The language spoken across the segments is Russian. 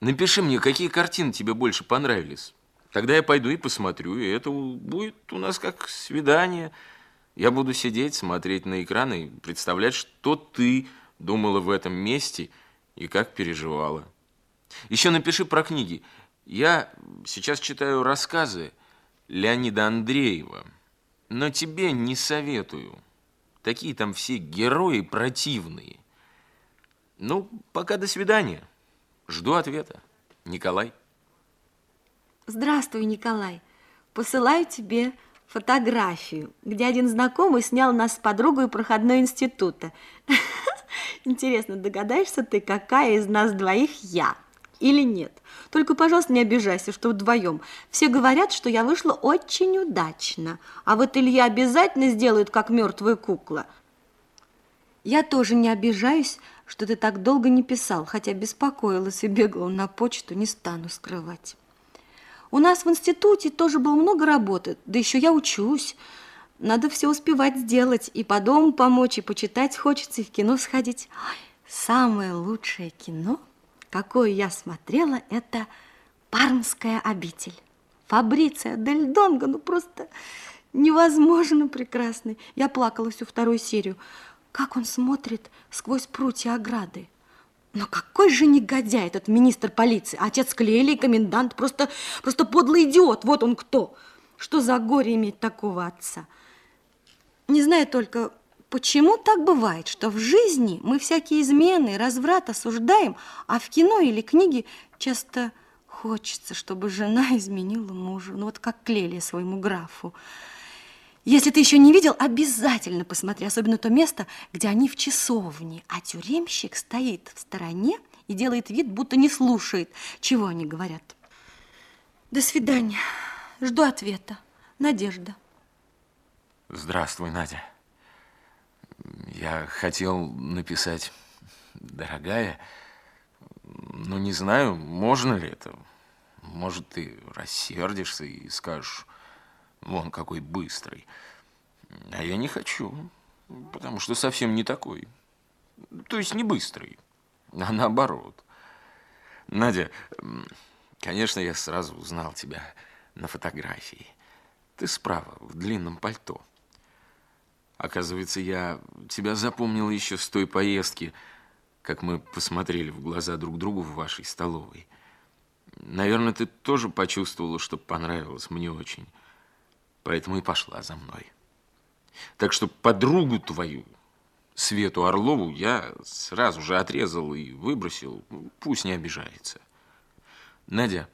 Напиши мне, какие картины тебе больше понравились. Тогда я пойду и посмотрю, и это будет у нас как свидание. Я буду сидеть, смотреть на экран и представлять, что ты думала в этом месте и как переживала. Еще напиши про книги. Я сейчас читаю рассказы Леонида Андреева, но тебе не советую. Такие там все герои противные. Ну, пока до свидания. Жду ответа. Николай. Здравствуй, Николай. Посылаю тебе фотографию, где один знакомый снял нас с подругой проходной института. Интересно, догадаешься ты, какая из нас двоих я? Или нет? Только, пожалуйста, не обижайся, что вдвоем. Все говорят, что я вышла очень удачно. А вот Илья обязательно сделает, как мертвая кукла. Я тоже не обижаюсь, что ты так долго не писал, хотя беспокоилась и бегала на почту, не стану скрывать. У нас в институте тоже было много работы, да еще я учусь. Надо все успевать сделать, и по дому помочь, и почитать хочется, и в кино сходить. Ой, самое лучшее кино, какое я смотрела, это «Пармская обитель». Фабриция Дель Донго, ну просто невозможно прекрасный. Я плакала всю вторую серию. Как он смотрит сквозь прутья ограды. Но какой же негодяй этот министр полиции, отец Клели и комендант, просто, просто подлый идиот, вот он кто. Что за горе иметь такого отца? Не знаю только, почему так бывает, что в жизни мы всякие измены, разврат осуждаем, а в кино или книге часто хочется, чтобы жена изменила мужу, ну вот как Клелия своему графу. Если ты еще не видел, обязательно посмотри, особенно то место, где они в часовне, а тюремщик стоит в стороне и делает вид, будто не слушает, чего они говорят. До свидания. Жду ответа. Надежда. Здравствуй, Надя. Я хотел написать «Дорогая», но не знаю, можно ли это. Может, ты рассердишься и скажешь Вон какой быстрый. А я не хочу, потому что совсем не такой. То есть не быстрый, а наоборот. Надя, конечно, я сразу узнал тебя на фотографии. Ты справа, в длинном пальто. Оказывается, я тебя запомнил еще с той поездки, как мы посмотрели в глаза друг другу в вашей столовой. Наверное, ты тоже почувствовала, что понравилось мне очень поэтому и пошла за мной. Так что подругу твою, Свету Орлову, я сразу же отрезал и выбросил, пусть не обижается. Надя,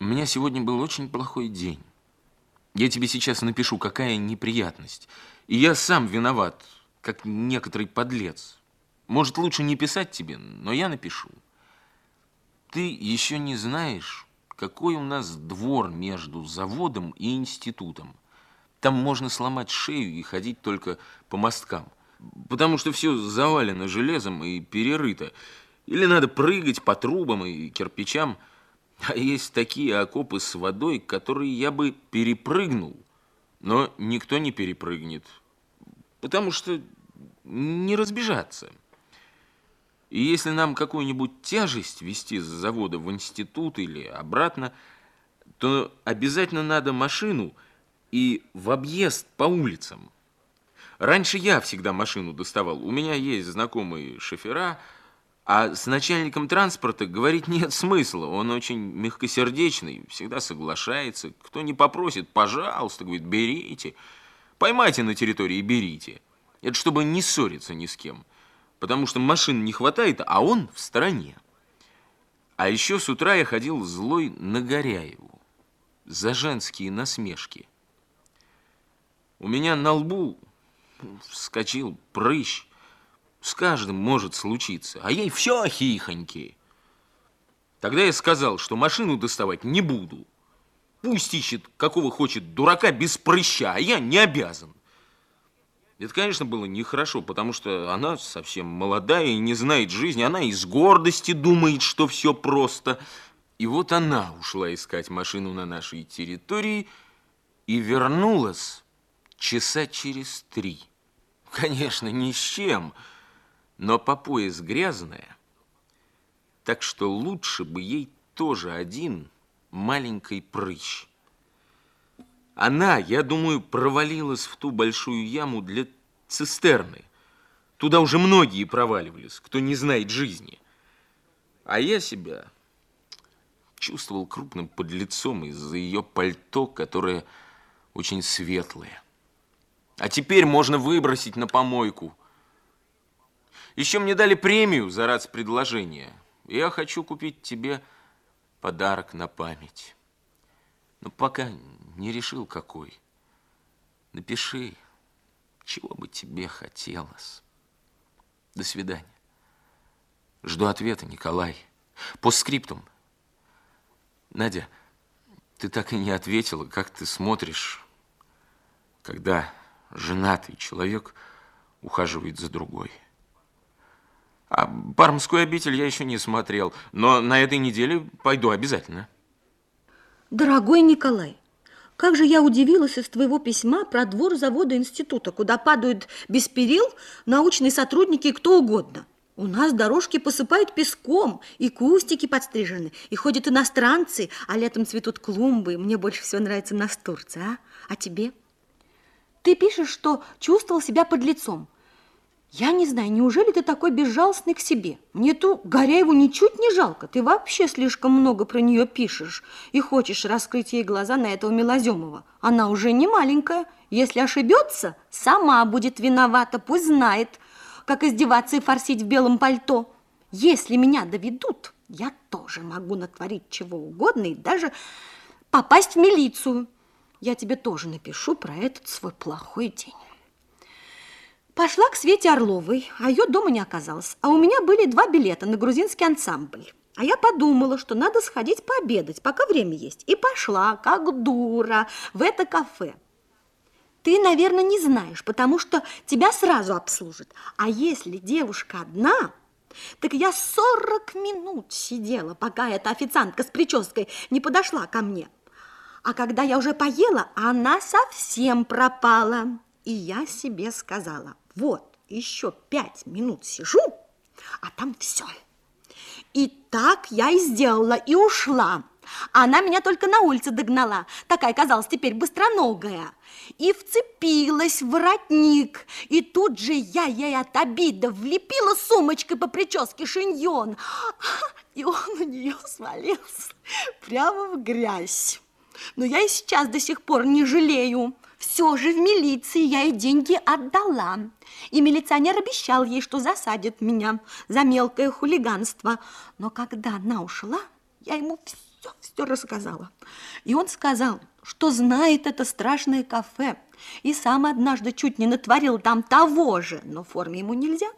у меня сегодня был очень плохой день. Я тебе сейчас напишу, какая неприятность. И я сам виноват, как некоторый подлец. Может, лучше не писать тебе, но я напишу. Ты еще не знаешь, какой у нас двор между заводом и институтом. Там можно сломать шею и ходить только по мосткам, потому что все завалено железом и перерыто. Или надо прыгать по трубам и кирпичам. А есть такие окопы с водой, которые я бы перепрыгнул, но никто не перепрыгнет, потому что не разбежаться. И если нам какую-нибудь тяжесть вести с завода в институт или обратно, то обязательно надо машину и в объезд по улицам. Раньше я всегда машину доставал. У меня есть знакомые шофера, а с начальником транспорта говорить нет смысла. Он очень мягкосердечный, всегда соглашается. Кто не попросит, пожалуйста, говорит, берите. Поймайте на территории и берите. Это чтобы не ссориться ни с кем потому что машин не хватает, а он в стороне. А еще с утра я ходил злой на Горяеву за женские насмешки. У меня на лбу вскочил прыщ. С каждым может случиться, а ей все хихоньки. Тогда я сказал, что машину доставать не буду. Пусть ищет, какого хочет дурака без прыща, а я не обязан. Это, конечно, было нехорошо, потому что она совсем молодая и не знает жизни. Она из гордости думает, что все просто. И вот она ушла искать машину на нашей территории и вернулась часа через три. Конечно, ни с чем, но по пояс грязная. Так что лучше бы ей тоже один маленький прыщ. Она, я думаю, провалилась в ту большую яму для цистерны. Туда уже многие проваливались, кто не знает жизни. А я себя чувствовал крупным подлецом из-за ее пальто, которое очень светлое. А теперь можно выбросить на помойку. Еще мне дали премию за раз предложение. Я хочу купить тебе подарок на память. Но пока не решил, какой. Напиши, чего бы тебе хотелось. До свидания. Жду ответа, Николай. По скриптум. Надя, ты так и не ответила, как ты смотришь, когда женатый человек ухаживает за другой. А Пармскую обитель я еще не смотрел, но на этой неделе пойду обязательно. Дорогой Николай, как же я удивилась из твоего письма про двор завода института, куда падают без перил научные сотрудники и кто угодно. У нас дорожки посыпают песком, и кустики подстрижены, и ходят иностранцы, а летом цветут клумбы. Мне больше всего нравится настурция, а? А тебе? Ты пишешь, что чувствовал себя под лицом. Я не знаю, неужели ты такой безжалостный к себе? Мне ту Горяеву ничуть не жалко. Ты вообще слишком много про нее пишешь и хочешь раскрыть ей глаза на этого Милоземова. Она уже не маленькая. Если ошибется, сама будет виновата, пусть знает, как издеваться и форсить в белом пальто. Если меня доведут, я тоже могу натворить чего угодно и даже попасть в милицию. Я тебе тоже напишу про этот свой плохой день. Пошла к Свете Орловой, а ее дома не оказалось. А у меня были два билета на грузинский ансамбль. А я подумала, что надо сходить пообедать, пока время есть. И пошла, как дура, в это кафе. Ты, наверное, не знаешь, потому что тебя сразу обслужат. А если девушка одна, так я 40 минут сидела, пока эта официантка с прической не подошла ко мне. А когда я уже поела, она совсем пропала. И я себе сказала, вот, еще пять минут сижу, а там все. И так я и сделала, и ушла. Она меня только на улице догнала, такая казалась теперь быстроногая, и вцепилась в воротник. И тут же я ей от обида влепила сумочкой по прическе шиньон, и он у нее свалился прямо в грязь. Но я и сейчас до сих пор не жалею. Все же в милиции я ей деньги отдала. И милиционер обещал ей, что засадит меня за мелкое хулиганство. Но когда она ушла, я ему все, все рассказала. И он сказал, что знает это страшное кафе. И сам однажды чуть не натворил там того же, но в форме ему нельзя.